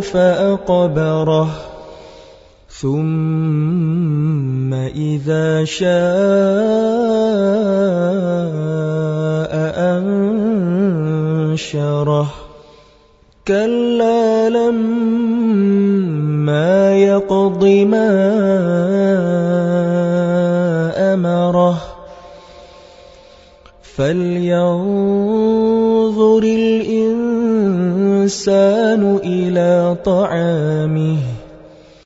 فأقبره. ثم إذا شاء أنشره. كلا لما يقض ما أمره. فلينظر الإنسان إلى طعامه.